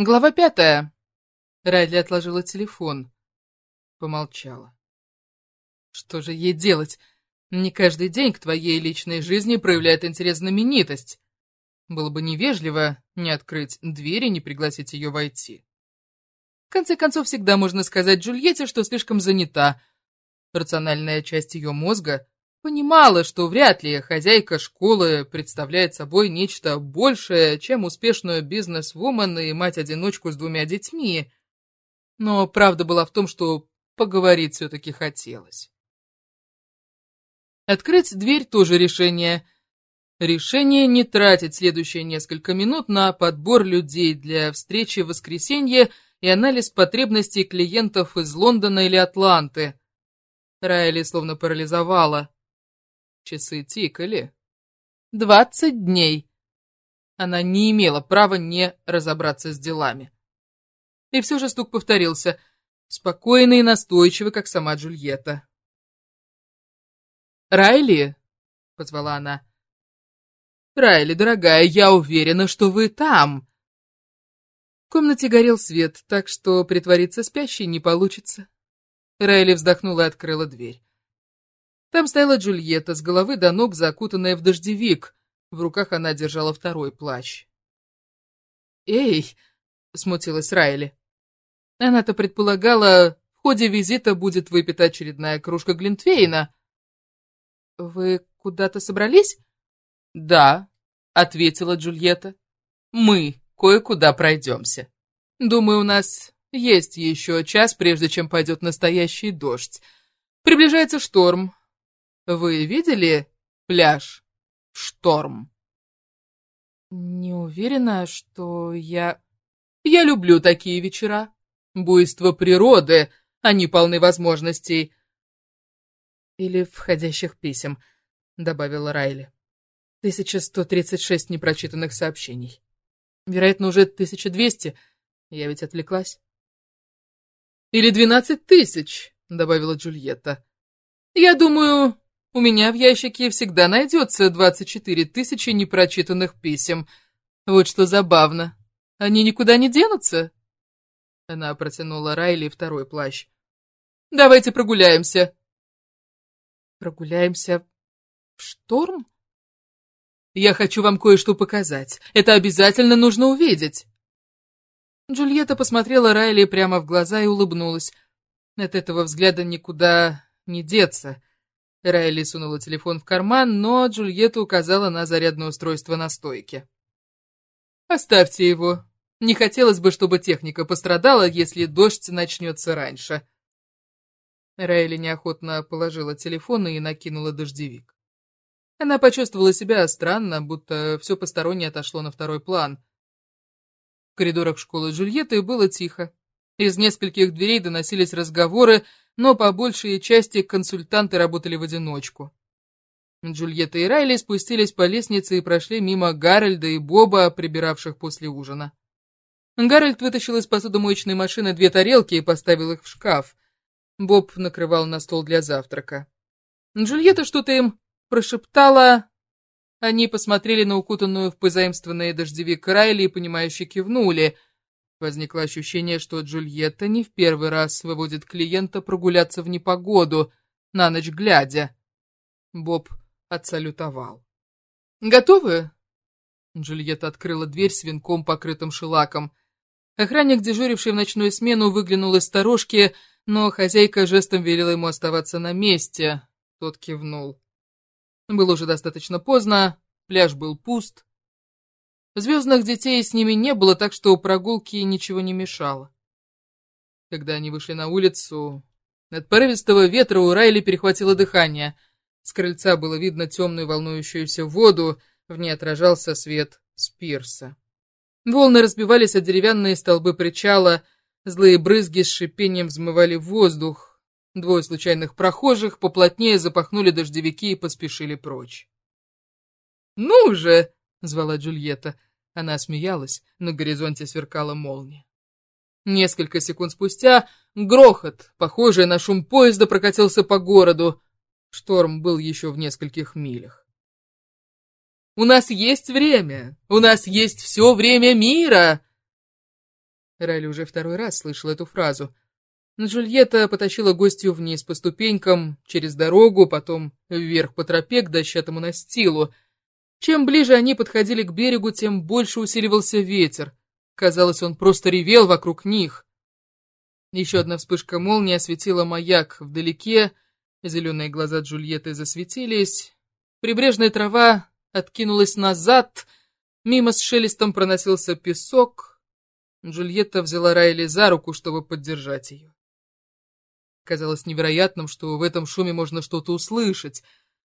Глава пятая. Райли отложила телефон. Помолчала. Что же ей делать? Не каждый день к твоей личной жизни проявляет интерес знаменитость. Было бы невежливо не открыть дверь и не пригласить ее войти. В конце концов, всегда можно сказать Джульетте, что слишком занята. Рациональная часть ее мозга понимала, что вряд ли хозяйка школы представляет собой нечто большее, чем успешную бизнес-вумен и мать-одиночку с двумя детьми. Но правда была в том, что поговорить все-таки хотелось. Открыть дверь тоже решение – Решение не тратить следующие несколько минут на подбор людей для встречи в воскресенье и анализ потребностей клиентов из Лондона или Атланты. Райли словно парализовала. Часы тикали. Двадцать дней. Она не имела права не разобраться с делами. И все же стук повторился, спокойный и настойчивый, как сама Джульетта. «Райли?» — позвала она. «Райли, дорогая, я уверена, что вы там!» В комнате горел свет, так что притвориться спящей не получится. Райли вздохнула и открыла дверь. Там стояла Джульетта, с головы до ног закутанная в дождевик. В руках она держала второй плащ. «Эй!» — смутилась Райли. Она-то предполагала, в ходе визита будет выпита очередная кружка Глинтвейна. «Вы куда-то собрались?» «Да», — ответила Джульетта. «Мы кое-куда пройдемся. Думаю, у нас есть еще час, прежде чем пойдет настоящий дождь. Приближается шторм. Вы видели пляж шторм?» «Не уверена, что я...» «Я люблю такие вечера. Буйство природы, они полны возможностей». «Или входящих писем», — добавила Райли. 1136 непрочитанных сообщений. Вероятно, уже 1200. Я ведь отвлеклась. Или 12 тысяч, добавила Джульетта. Я думаю, у меня в ящике всегда найдется 24 тысячи непрочитанных писем. Вот что забавно. Они никуда не денутся. Она протянула Райли второй плащ. Давайте прогуляемся. Прогуляемся в шторм? Я хочу вам кое-что показать. Это обязательно нужно увидеть. Джульетта посмотрела Райли прямо в глаза и улыбнулась. От этого взгляда никуда не деться. Райли сунула телефон в карман, но Джульетта указала на зарядное устройство на стойке. «Оставьте его. Не хотелось бы, чтобы техника пострадала, если дождь начнется раньше». Райли неохотно положила телефон и накинула дождевик. Она почувствовала себя странно, будто все постороннее отошло на второй план. В коридорах школы Джульетты было тихо. Из нескольких дверей доносились разговоры, но по большей части консультанты работали в одиночку. Джульетта и Райли спустились по лестнице и прошли мимо Гарольда и Боба, прибиравших после ужина. Гарольд вытащил из посудомоечной машины две тарелки и поставил их в шкаф. Боб накрывал на стол для завтрака. Джульетта что-то им прошептала... Они посмотрели на укутанную в позаимствованный дождевик Райли и, понимающе кивнули. Возникло ощущение, что Джульетта не в первый раз выводит клиента прогуляться в непогоду, на ночь глядя. Боб отсалютовал. «Готовы?» Джульетта открыла дверь с венком, покрытым шелаком. Охранник, дежуривший в ночную смену, выглянул из сторожки, но хозяйка жестом велела ему оставаться на месте. Тот кивнул. Было уже достаточно поздно, пляж был пуст. Звездных детей с ними не было, так что прогулки ничего не мешало. Когда они вышли на улицу, от порывистого ветра у Райли перехватило дыхание. С крыльца было видно темную волнующуюся воду, в ней отражался свет с пирса. Волны разбивались о деревянные столбы причала, злые брызги с шипением взмывали воздух, Двое случайных прохожих поплотнее запахнули дождевики и поспешили прочь. «Ну же!» — звала Джульетта. Она смеялась, на горизонте сверкала молния. Несколько секунд спустя грохот, похожий на шум поезда, прокатился по городу. Шторм был еще в нескольких милях. «У нас есть время! У нас есть все время мира!» Райли уже второй раз слышал эту фразу. Джульетта потащила гостью вниз по ступенькам, через дорогу, потом вверх по тропе к дощатому настилу. Чем ближе они подходили к берегу, тем больше усиливался ветер. Казалось, он просто ревел вокруг них. Еще одна вспышка молнии осветила маяк вдалеке, зеленые глаза Джульетты засветились, прибрежная трава откинулась назад, мимо с шелестом проносился песок. Джульетта взяла Райли за руку, чтобы поддержать ее. Казалось невероятным, что в этом шуме можно что-то услышать,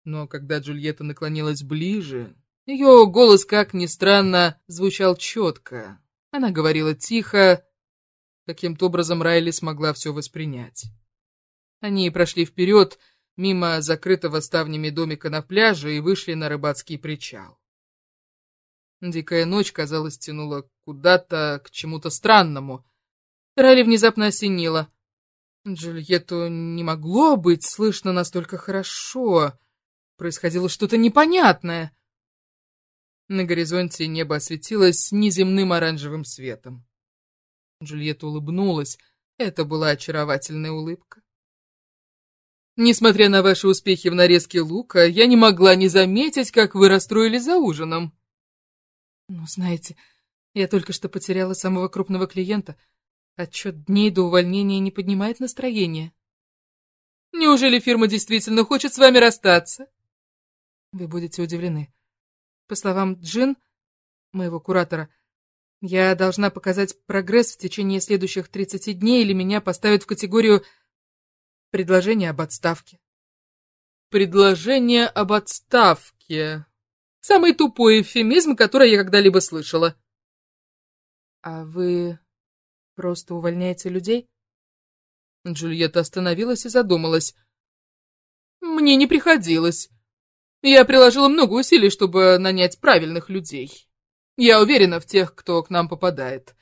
но когда Джульетта наклонилась ближе, ее голос, как ни странно, звучал четко. Она говорила тихо, каким-то образом Райли смогла все воспринять. Они прошли вперед, мимо закрытого ставнями домика на пляже и вышли на рыбацкий причал. Дикая ночь, казалось, тянула куда-то к чему-то странному. Райли внезапно осенила. Джульетту не могло быть слышно настолько хорошо. Происходило что-то непонятное. На горизонте небо осветилось неземным оранжевым светом. Джульетта улыбнулась. Это была очаровательная улыбка. Несмотря на ваши успехи в нарезке лука, я не могла не заметить, как вы расстроили за ужином. Ну, знаете, я только что потеряла самого крупного клиента. Отчет дней до увольнения не поднимает настроение. Неужели фирма действительно хочет с вами расстаться? Вы будете удивлены. По словам Джин, моего куратора, я должна показать прогресс в течение следующих 30 дней, или меня поставят в категорию предложения об отставке. Предложение об отставке. Самый тупой эвфемизм, который я когда-либо слышала. А вы просто увольняете людей? Джульетта остановилась и задумалась. Мне не приходилось. Я приложила много усилий, чтобы нанять правильных людей. Я уверена в тех, кто к нам попадает.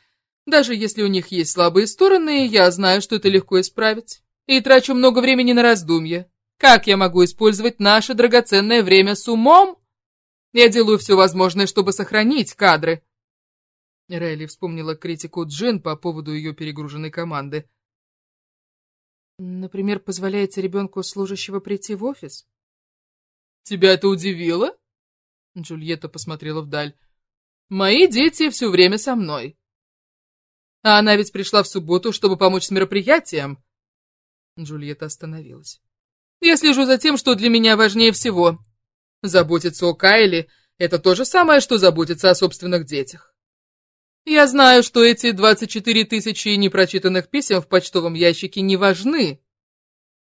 Даже если у них есть слабые стороны, я знаю, что это легко исправить. И трачу много времени на раздумья. Как я могу использовать наше драгоценное время с умом? Я делаю все возможное, чтобы сохранить кадры. Райли вспомнила критику Джин по поводу ее перегруженной команды. Например, позволяете ребенку служащего прийти в офис? Тебя это удивило? Джульетта посмотрела вдаль. Мои дети все время со мной. А она ведь пришла в субботу, чтобы помочь с мероприятием. Джульетта остановилась. Я слежу за тем, что для меня важнее всего. Заботиться о Кайле — это то же самое, что заботиться о собственных детях. Я знаю, что эти 24 тысячи непрочитанных писем в почтовом ящике не важны,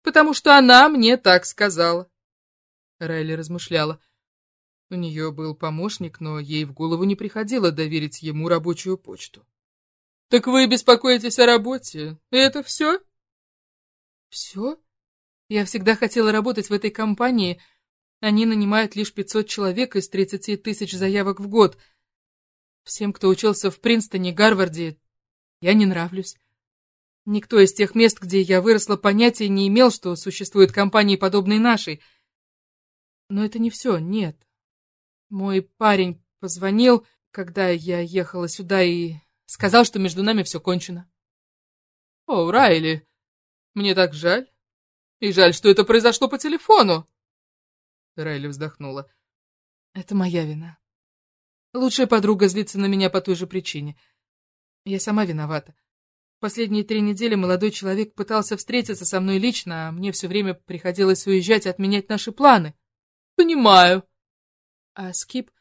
потому что она мне так сказала. Райли размышляла. У нее был помощник, но ей в голову не приходило доверить ему рабочую почту. «Так вы беспокоитесь о работе? Это все?» «Все? Я всегда хотела работать в этой компании. Они нанимают лишь 500 человек из 30 тысяч заявок в год. Всем, кто учился в Принстоне, Гарварде, я не нравлюсь. Никто из тех мест, где я выросла, понятия не имел, что существуют компании, подобные нашей. Но это не все, нет. Мой парень позвонил, когда я ехала сюда, и сказал, что между нами все кончено. О, Райли, мне так жаль. И жаль, что это произошло по телефону. Райли вздохнула. Это моя вина. Лучшая подруга злится на меня по той же причине. Я сама виновата. Последние три недели молодой человек пытался встретиться со мной лично, а мне все время приходилось уезжать и отменять наши планы. Понимаю. А Скип,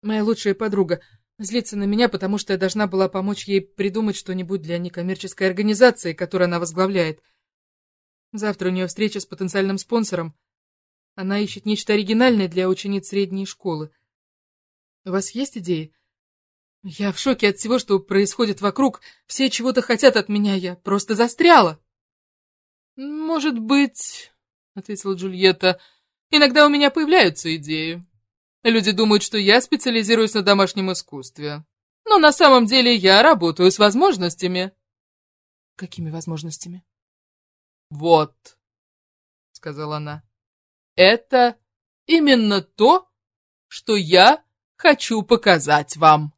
моя лучшая подруга, злится на меня, потому что я должна была помочь ей придумать что-нибудь для некоммерческой организации, которую она возглавляет. Завтра у нее встреча с потенциальным спонсором. Она ищет нечто оригинальное для учениц средней школы. У вас есть идеи? Я в шоке от всего, что происходит вокруг. Все чего-то хотят от меня, я просто застряла. Может быть, — ответила Джульетта, — иногда у меня появляются идеи. Люди думают, что я специализируюсь на домашнем искусстве. Но на самом деле я работаю с возможностями. Какими возможностями? Вот, сказала она. Это именно то, что я хочу показать вам.